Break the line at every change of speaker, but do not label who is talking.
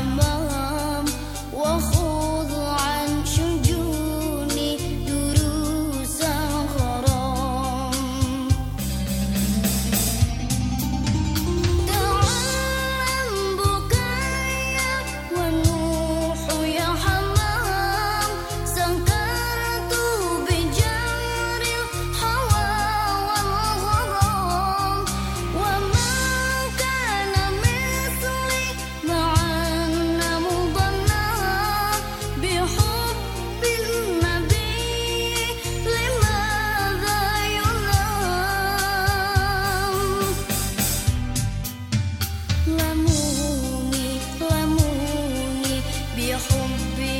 amor. won't be